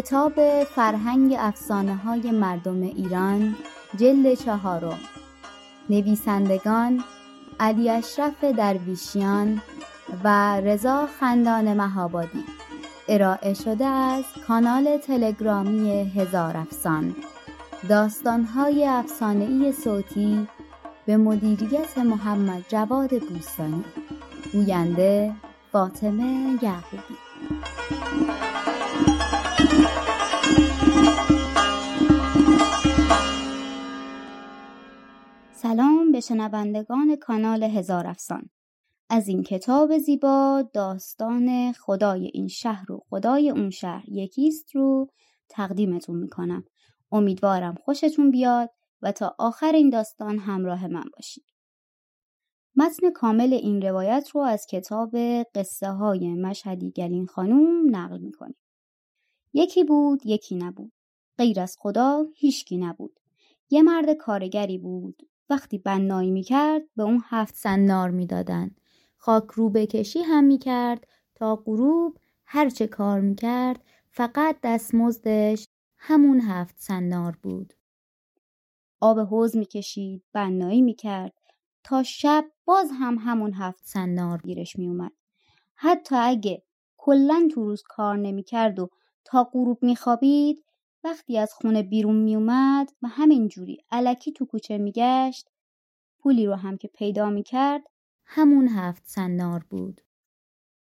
کتاب فرهنگ افسانه های مردم ایران جلد چهارم. نویسندگان علی اشرف درویشیان و رضا خندان مهابادی. ارائه شده از کانال تلگرامی هزار افسان. داستانهای افسانهای صوتی به مدیریت محمد جواد بوستانی. گوینده فاطمه یعقوبی. به شنوندگان کانال هزار افسان از این کتاب زیبا داستان خدای این شهر و خدای اون شهر یکیست رو تقدیمتون می‌کنم. امیدوارم خوشتون بیاد و تا آخر این داستان همراه من باشید. متن کامل این روایت رو از کتاب قصه های مشهدی گلین خانوم نقل می‌کنیم. یکی بود یکی نبود. غیر از خدا هیچکی نبود. یه مرد کارگری بود. وقتی بنایی می‌کرد به اون هفت سنار می‌دادن. خاک رو بکشی هم می‌کرد تا غروب هرچه کار می‌کرد فقط دستمزدش همون هفت سنار بود. آب حوز می‌کشید بنایی می‌کرد. تا شب باز هم همون هفت سنار گیرش میومد حتی اگه کلا تو روز کار نمی‌کرد و تا غروب میخوابید وقتی از خونه بیرون میومد و همین جوری علکی تو کوچه میگشت پولی رو هم که پیدا می‌کرد همون هفت سنار بود.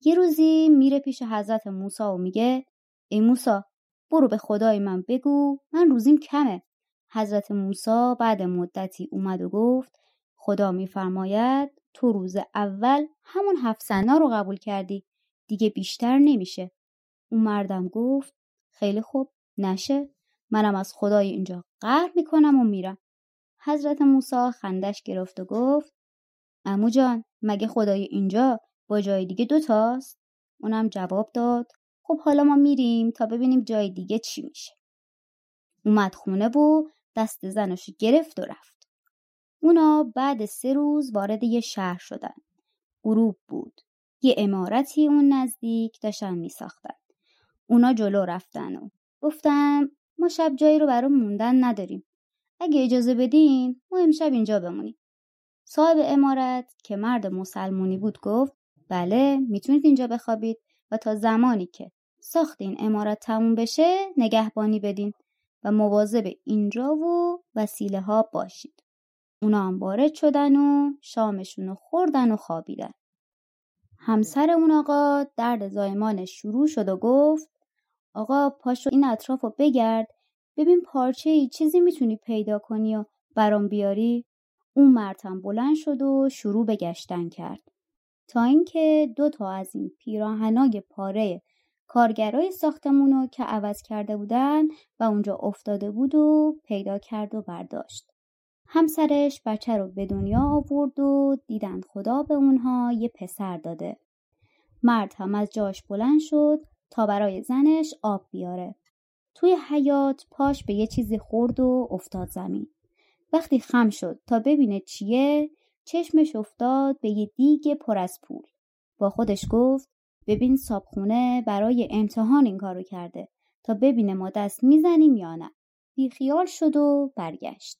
یه روزی میره پیش حضرت موسی و میگه ای موسی برو به خدای من بگو من روزیم کمه. حضرت موسی بعد مدتی اومد و گفت خدا میفرماید تو روز اول همون هفت سنا رو قبول کردی دیگه بیشتر نمیشه. اون مردم گفت خیلی خوب نشه منم از خدای اینجا قهر می‌کنم و میرم. حضرت موسی خندش گرفت و گفت امو جان مگه خدای اینجا با جای دیگه دوتاست اونم جواب داد خب حالا ما میریم تا ببینیم جای دیگه چی میشه. اومد خونه و دست زنش گرفت و رفت. اونا بعد سه روز وارد یه شهر شدن. غروب بود. یه امارتی اون نزدیک داشتن میساختن. اونا جلو رفتن و گفتم ما شب جایی رو برای موندن نداریم. اگه اجازه بدین ما امشب اینجا بمونیم. صاحب امارت که مرد مسلمونی بود گفت بله می‌تونید اینجا بخوابید و تا زمانی که ساخت این امارت تموم بشه نگهبانی بدین و مواظب اینجا و وسیله ها باشید. اونا هم وارد شدن و شامشون رو خوردن و خوابیدن. همسر اون آقا درد زایمانش شروع شد و گفت آقا پاشو این اطراف رو بگرد. ببین پارچه ای چیزی می‌تونی پیدا کنی و برام بیاری. اون مرتم بلند شد و شروع به گشتن کرد. تا اینکه دو تا از این پیراهنای پاره کارگرای ساختمونو که عوض کرده بودن و اونجا افتاده بود و پیدا کرد و برداشت. همسرش بچه رو به دنیا آورد و دیدن خدا به اونها یه پسر داده. مرد هم از جاش بلند شد تا برای زنش آب بیاره. توی حیات پاش به یه چیزی خورد و افتاد زمین. وقتی خم شد تا ببینه چیه چشمش افتاد به یه دیگ پر از پول. با خودش گفت ببین صابخونه برای امتحان این کارو کرده. تا ببینه ما دست می‌زنیم یا نه. بیخیال شد و برگشت.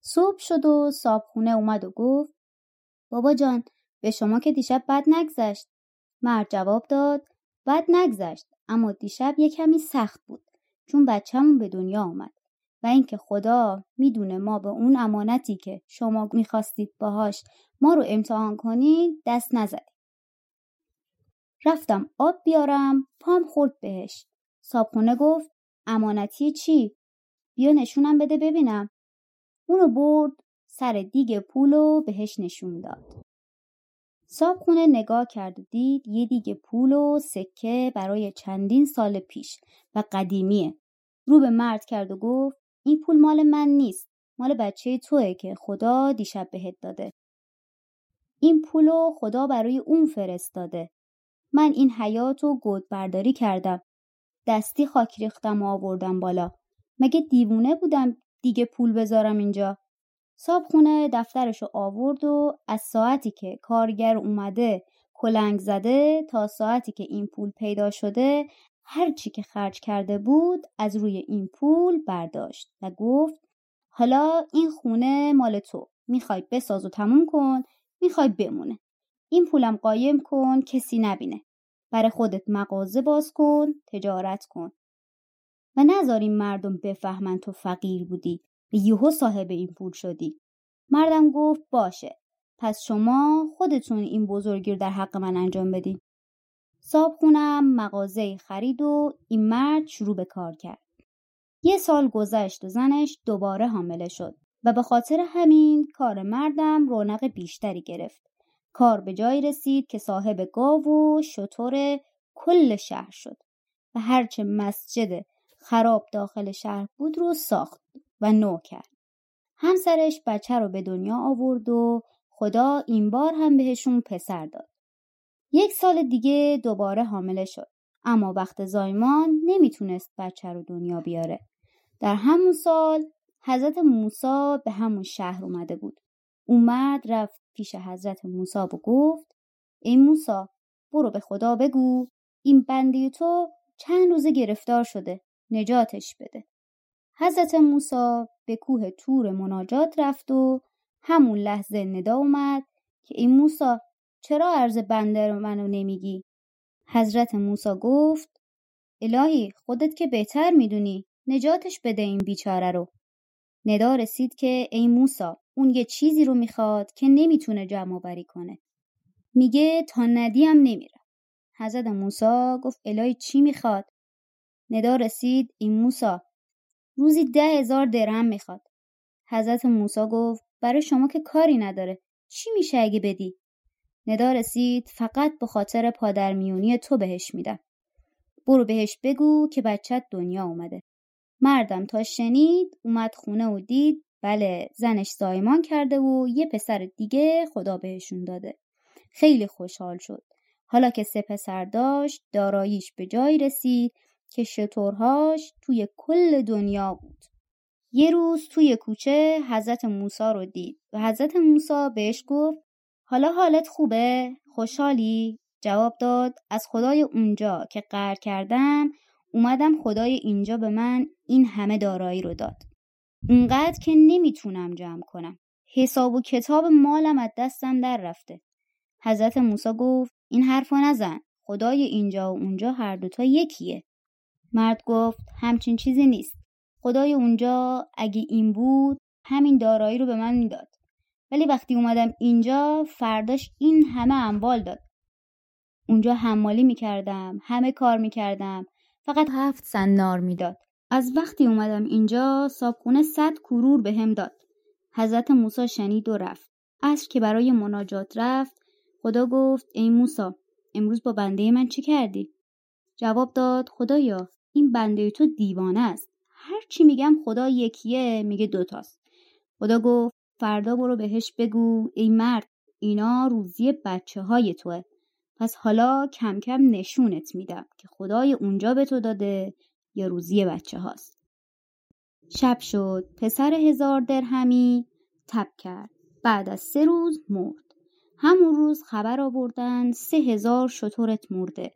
صبح شد و صابخونه اومد و گفت بابا جان به شما که دیشب بد نگذشت. مرد جواب داد بد نگذشت اما دیشب یه کمی سخت بود چون بچهمون به دنیا اومد و اینکه خدا می‌دونه ما به اون امانتی که شما می‌خواستید باهاش ما رو امتحان کنید دست نزدیم. رفتم آب بیارم پام خورد بهش. صابخونه گفت امانتی چی؟ بیا نشونم بده ببینم. اونو برد سر دیگ پولو بهش نشون داد. صابخونه نگاه کرد و دید یه دیگه پول و سکه برای چندین سال پیش و قدیمیه. رو به مرد کرد و گفت این پول مال من نیست مال بچه توه که خدا دیشب بهت داده. این پولو خدا برای اون فرستاده. من این حیات و گود برداری کردم. دستی خاک ریختم و آوردم بالا. مگه دیوونه بودم دیگه پول بذارم اینجا؟ صابخونه دفترشو آورد و از ساعتی که کارگر اومده کلنگ زده تا ساعتی که این پول پیدا شده هر چی که خرج کرده بود از روی این پول برداشت و گفت حالا این خونه مال تو می‌خوای بساز و تموم کن می‌خوای بمونه. این پولم قایم کن کسی نبینه. برای خودت مغازه باز کن تجارت کن. و نذاریم مردم بفهمن تو فقیر بودی. یهو صاحب این پول شدی. مردم گفت باشه. پس شما خودتون این بزرگی رو در حق من انجام بدین. صاحب خونم مغازه خرید و این مرد شروع به کار کرد. یه سال گذشت و زنش دوباره حامله شد و به خاطر همین کار مردم رونق بیشتری گرفت. کار به جایی رسید که صاحب گاو و شطور کل شهر شد و هرچه مسجد خراب داخل شهر بود رو ساخت. و نو کرد. همسرش بچه رو به دنیا آورد و خدا این بار هم بهشون پسر داد. یک سال دیگه دوباره حامله شد. اما وقت زایمان نمی‌تونست بچه رو دنیا بیاره. در همون سال حضرت موسی به همون شهر اومده بود. اومد رفت پیش حضرت موسی و گفت ای موسی برو به خدا بگو این بنده تو چند روزه گرفتار شده نجاتش بده حضرت موسی به کوه تور مناجات رفت و همون لحظه ندا اومد که این موسی چرا عرض بنده رو منو نمیگی؟ حضرت موسی گفت الهی خودت که بهتر می‌دونی نجاتش بده این بیچاره رو. ندا رسید که ای موسا اون یه چیزی رو می‌خواد که نمی‌تونه جمع بری کنه. میگه تا ندیم نمیرم حضرت موسی گفت الهی چی می‌خواد؟ ندا رسید این موسا روزی ده هزار درهم می‌خواد. حضرت موسی گفت برای شما که کاری نداره. چی میشه اگه بدی؟ ندا رسید فقط به خاطر پادرمیونی تو بهش میدم. برو بهش بگو که بچت دنیا اومده. مردم تا شنید اومد خونه و دید بله زنش زایمان کرده و یه پسر دیگه خدا بهشون داده. خیلی خوشحال شد. حالا که سه پسر داشت داراییش به جایی رسید که شطورهاش توی کل دنیا بود یه روز توی کوچه حضرت موسی رو دید و حضرت موسی بهش گفت حالا حالت خوبه؟ خوشحالی؟ جواب داد از خدای اونجا که قهر کردم اومدم خدای اینجا به من این همه دارایی رو داد. اونقدر که نمی‌تونم جمع کنم. حساب و کتاب مالم از دستم در رفته. حضرت موسی گفت این حرفو نزن. خدای اینجا و اونجا هر دوتا یکیه. مرد گفت همچین چیزی نیست. خدای اونجا اگه این بود همین دارایی رو به من می‌داد. ولی وقتی اومدم اینجا فرداش این همه اموال داد. اونجا حمالی می‌کردم، همه کار می‌کردم، فقط هفت سنار می‌داد. از وقتی اومدم اینجا صابخونه صد کرور به هم داد. حضرت موسی شنید و رفت. عصر که برای مناجات رفت خدا گفت ای موسی امروز با بنده من چی کردی؟ جواب داد خدایا این بنده تو دیوانه است. هر چی میگم خدا یکیه میگه دوتاست. خدا گفت فردا برو بهش بگو ای مرد اینا روزی بچه های توه. پس حالا کم کم نشونت میدم که خدای اونجا به تو داده یا روزی بچه هاست. شب شد پسر هزار درهمی تب کرد. بعد از سه روز مرد. همون روز خبر آوردن سه هزار شطورت مرده.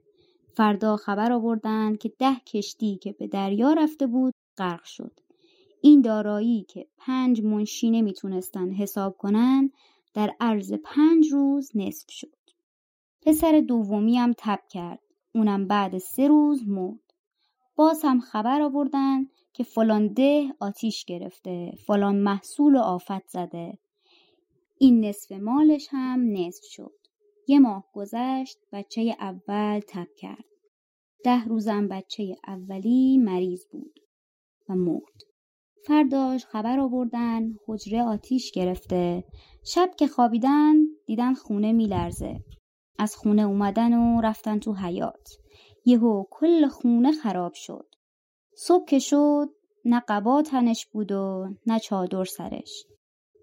فردا خبر آوردن که ده کشتی که به دریا رفته بود غرق شد. این دارایی که پنج منشی نمی‌تونستن حساب کنن در عرض پنج روز نصف شد. پسر دومی هم تب کرد. اونم بعد سه روز مرد. باز هم خبر آوردن که فلان ده آتیش گرفته فلان محصول آفت زده این نصف مالش هم نصف شد یه ماه گذشت بچه اول تب کرد. ده روزم بچه اولی مریض بود و مرد. فرداش خبر آوردن حجره آتیش گرفته. شب که خوابیدن دیدن خونه میلرزه. از خونه اومدن و رفتن تو حیات یهو کل خونه خراب شد. صبح که شد نه قبا تنش بود و نه چادر سرش.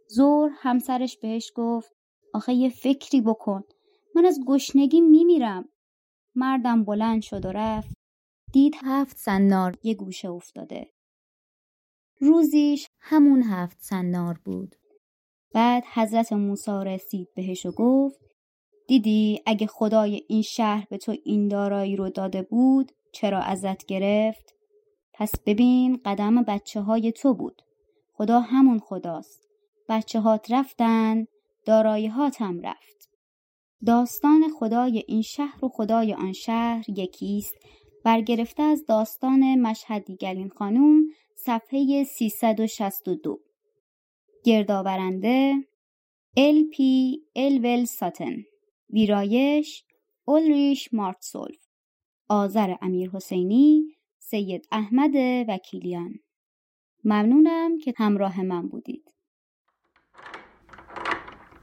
زور همسرش بهش گفت آخه یه فکری بکن. من از گشنگی میمیرم. مردم بلند شد و رفت. دید هفت سنار یه گوشه افتاده. روزیش همون هفت سنار بود. بعد حضرت موسی رسید بهش و گفت دیدی اگه خدای این شهر به تو این دارایی رو داده بود چرا ازت گرفت؟ پس ببین قدم بچه های تو بود. خدا همون خداست. بچه هات رفتن دارایی هاتم رفت. داستان خدای این شهر و خدای آن شهر یکیست برگرفته از داستان مشهد دیگرین خانوم صفحه 362 گردآورنده ال پی الول ساتن. ویرایش اولریش مارتسولف. آذر امیر حسینی سید احمد وکیلیان. ممنونم که همراه من بودید.